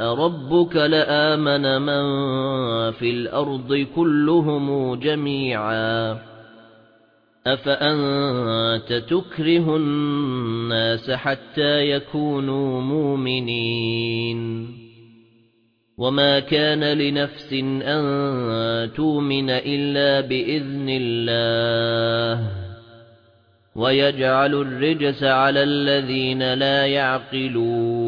رَبُّكَ لَآمَنَ مَن فِي الْأَرْضِ كُلُّهُمْ جَمِيعًا. أَفَأَنتَ تُكْرِهُ النَّاسَ حَتَّى يَكُونُوا مُؤْمِنِينَ؟ وَمَا كَانَ لِنَفْسٍ أَن تُؤْمِنَ إِلَّا بِإِذْنِ اللَّهِ. وَيَجْعَلُ الرِّجْسَ عَلَى الَّذِينَ لَا يَعْقِلُونَ.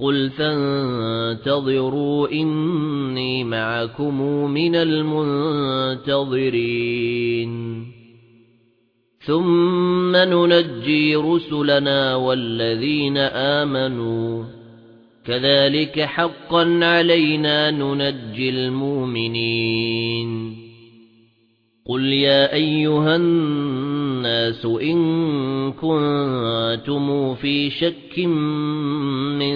قُلْ فَانتَظِرُوا إِنِّي مَعَكُمْ مِنَ الْمُنتَظِرِينَ ثُمَّ نُنَجِّي رُسُلَنَا وَالَّذِينَ آمَنُوا كَذَلِكَ حَقًّا عَلَيْنَا نُنَجِّي الْمُؤْمِنِينَ قُلْ يَا أَيُّهَا النَّاسُ إِن كُنتُمْ فِي شَكٍّ مِّن